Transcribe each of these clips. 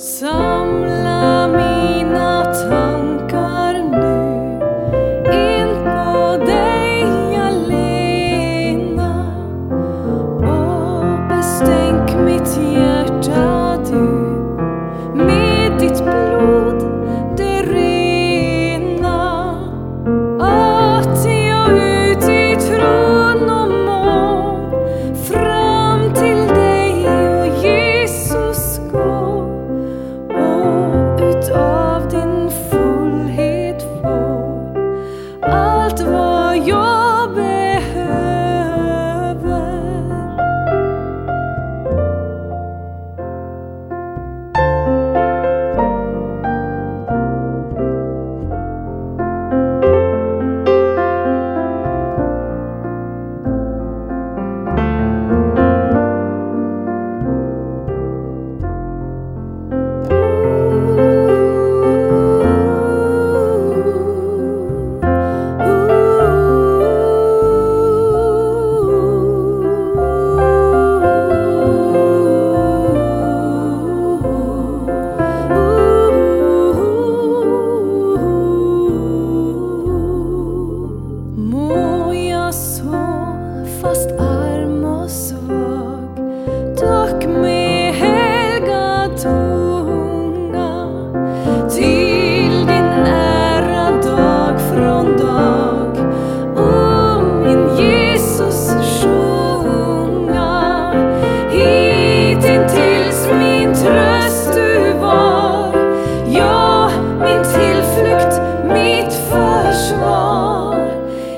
Some. allt vad jag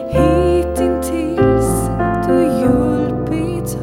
Hitintills du hjälpit